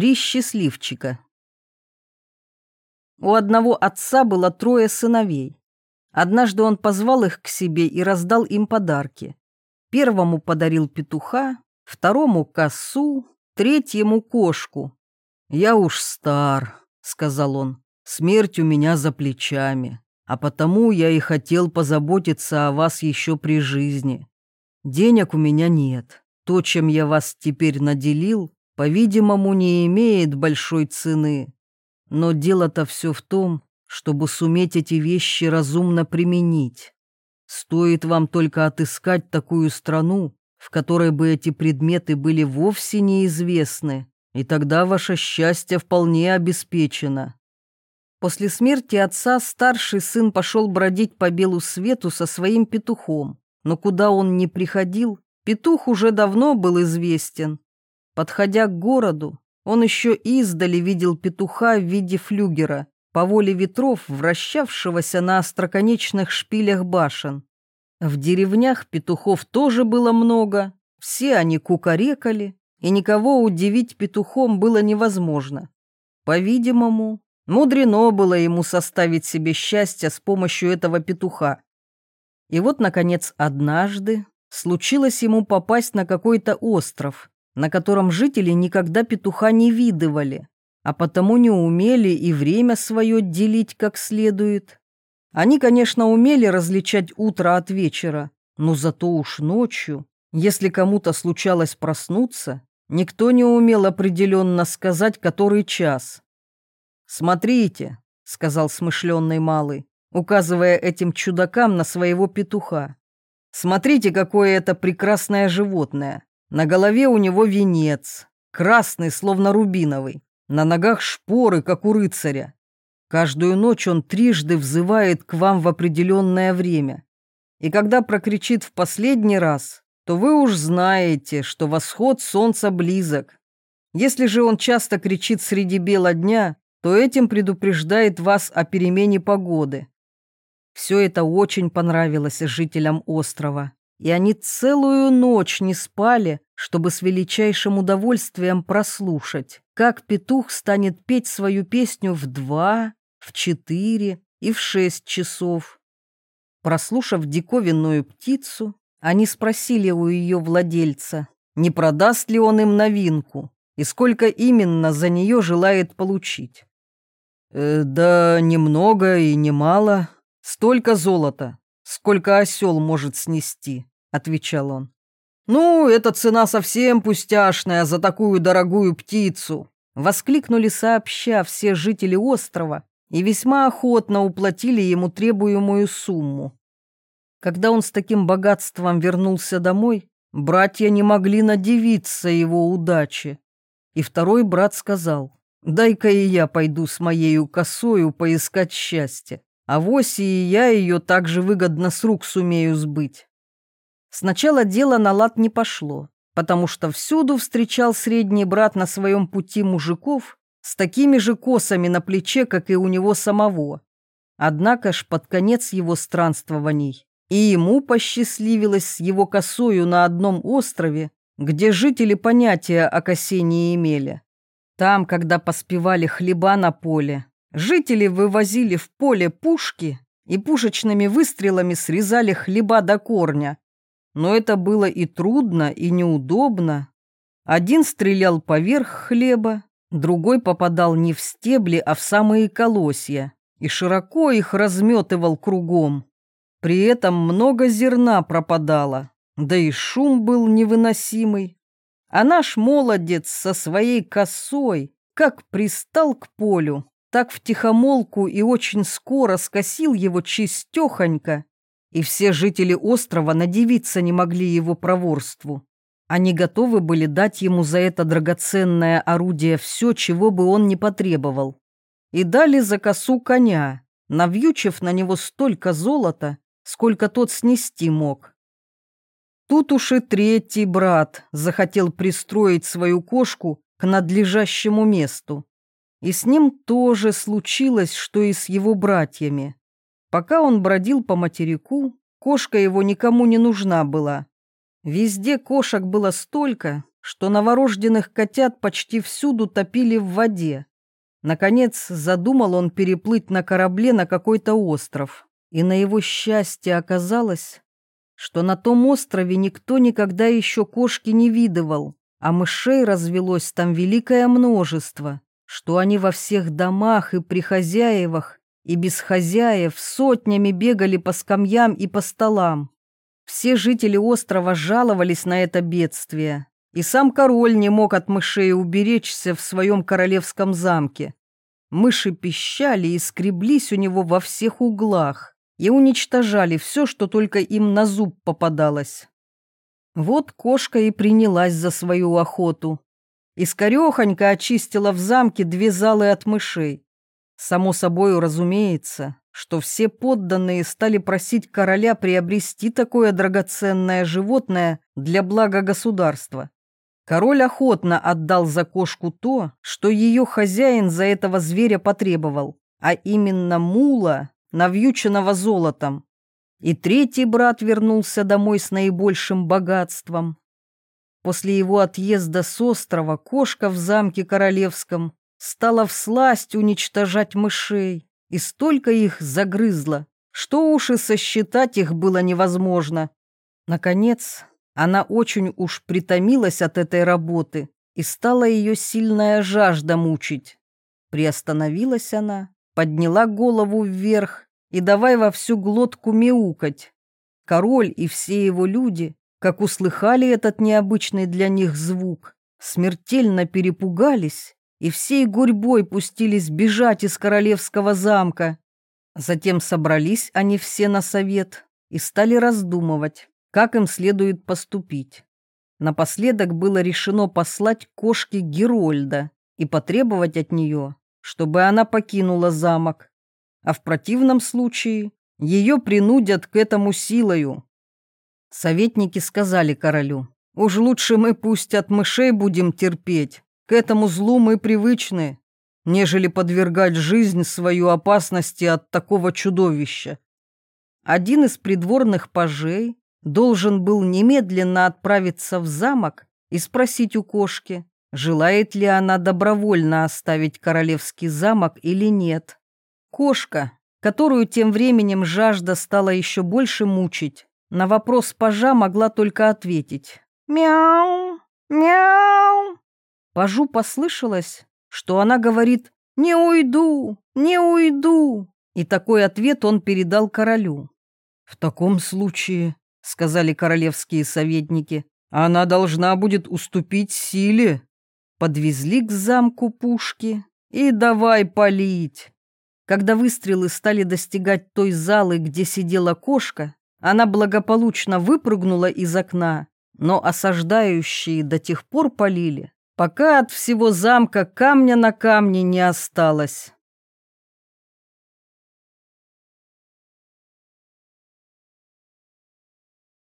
Три счастливчика. У одного отца было трое сыновей. Однажды он позвал их к себе и раздал им подарки. Первому подарил петуха, второму — косу, третьему — кошку. «Я уж стар», — сказал он, — «смерть у меня за плечами, а потому я и хотел позаботиться о вас еще при жизни. Денег у меня нет. То, чем я вас теперь наделил, по-видимому, не имеет большой цены. Но дело-то все в том, чтобы суметь эти вещи разумно применить. Стоит вам только отыскать такую страну, в которой бы эти предметы были вовсе неизвестны, и тогда ваше счастье вполне обеспечено. После смерти отца старший сын пошел бродить по белу свету со своим петухом, но куда он ни приходил, петух уже давно был известен, Подходя к городу, он еще издали видел петуха в виде флюгера, по воле ветров, вращавшегося на остроконечных шпилях башен. В деревнях петухов тоже было много, все они кукарекали, и никого удивить петухом было невозможно. По-видимому, мудрено было ему составить себе счастье с помощью этого петуха. И вот, наконец, однажды случилось ему попасть на какой-то остров, на котором жители никогда петуха не видывали, а потому не умели и время свое делить как следует. Они, конечно, умели различать утро от вечера, но зато уж ночью, если кому-то случалось проснуться, никто не умел определенно сказать, который час. «Смотрите», — сказал смышленный малый, указывая этим чудакам на своего петуха. «Смотрите, какое это прекрасное животное. На голове у него венец, красный, словно рубиновый, на ногах шпоры, как у рыцаря. Каждую ночь он трижды взывает к вам в определенное время. И когда прокричит в последний раз, то вы уж знаете, что восход солнца близок. Если же он часто кричит среди бела дня, то этим предупреждает вас о перемене погоды. Все это очень понравилось жителям острова и они целую ночь не спали, чтобы с величайшим удовольствием прослушать, как петух станет петь свою песню в два, в четыре и в шесть часов. Прослушав диковинную птицу, они спросили у ее владельца, не продаст ли он им новинку и сколько именно за нее желает получить. «Э, «Да немного и немало, столько золота, сколько осел может снести», — отвечал он. «Ну, эта цена совсем пустяшная за такую дорогую птицу!» — воскликнули сообща все жители острова и весьма охотно уплатили ему требуемую сумму. Когда он с таким богатством вернулся домой, братья не могли надевиться его удаче. И второй брат сказал, «Дай-ка и я пойду с моею косою поискать счастье, а вось и я ее так же выгодно с рук сумею сбыть». Сначала дело на лад не пошло, потому что всюду встречал средний брат на своем пути мужиков с такими же косами на плече, как и у него самого. Однако ж под конец его странствований и ему посчастливилось с его косою на одном острове, где жители понятия о косе не имели. Там, когда поспевали хлеба на поле, жители вывозили в поле пушки и пушечными выстрелами срезали хлеба до корня, но это было и трудно, и неудобно. Один стрелял поверх хлеба, другой попадал не в стебли, а в самые колосья, и широко их разметывал кругом. При этом много зерна пропадало, да и шум был невыносимый. А наш молодец со своей косой, как пристал к полю, так втихомолку и очень скоро скосил его чистехонько и все жители острова надевиться не могли его проворству. Они готовы были дать ему за это драгоценное орудие все, чего бы он ни потребовал. И дали за косу коня, навьючив на него столько золота, сколько тот снести мог. Тут уж и третий брат захотел пристроить свою кошку к надлежащему месту. И с ним тоже случилось, что и с его братьями. Пока он бродил по материку, кошка его никому не нужна была. Везде кошек было столько, что новорожденных котят почти всюду топили в воде. Наконец задумал он переплыть на корабле на какой-то остров, и на его счастье оказалось, что на том острове никто никогда еще кошки не видывал, а мышей развелось там великое множество, что они во всех домах и при хозяевах, и без хозяев сотнями бегали по скамьям и по столам. Все жители острова жаловались на это бедствие, и сам король не мог от мышей уберечься в своем королевском замке. Мыши пищали и скреблись у него во всех углах и уничтожали все, что только им на зуб попадалось. Вот кошка и принялась за свою охоту. Искорехонько очистила в замке две залы от мышей. Само собой разумеется, что все подданные стали просить короля приобрести такое драгоценное животное для блага государства. Король охотно отдал за кошку то, что ее хозяин за этого зверя потребовал, а именно мула, навьюченного золотом. И третий брат вернулся домой с наибольшим богатством. После его отъезда с острова кошка в замке королевском стала всласть уничтожать мышей и столько их загрызла, что уж и сосчитать их было невозможно. Наконец, она очень уж притомилась от этой работы, и стала ее сильная жажда мучить. Приостановилась она, подняла голову вверх и давай во всю глотку мяукать. Король и все его люди, как услыхали этот необычный для них звук, смертельно перепугались и всей гурьбой пустились бежать из королевского замка. Затем собрались они все на совет и стали раздумывать, как им следует поступить. Напоследок было решено послать кошке Герольда и потребовать от нее, чтобы она покинула замок, а в противном случае ее принудят к этому силою. Советники сказали королю, уж лучше мы пусть от мышей будем терпеть, к этому злу мы привычны, нежели подвергать жизнь свою опасности от такого чудовища. Один из придворных пажей должен был немедленно отправиться в замок и спросить у кошки, желает ли она добровольно оставить королевский замок или нет. Кошка, которую тем временем жажда стала еще больше мучить, на вопрос пажа могла только ответить «Мяу, мяу». Пажу послышалось, что она говорит «Не уйду, не уйду», и такой ответ он передал королю. «В таком случае», — сказали королевские советники, «она должна будет уступить силе». Подвезли к замку пушки и давай палить. Когда выстрелы стали достигать той залы, где сидела кошка, она благополучно выпрыгнула из окна, но осаждающие до тех пор полили, пока от всего замка камня на камне не осталось.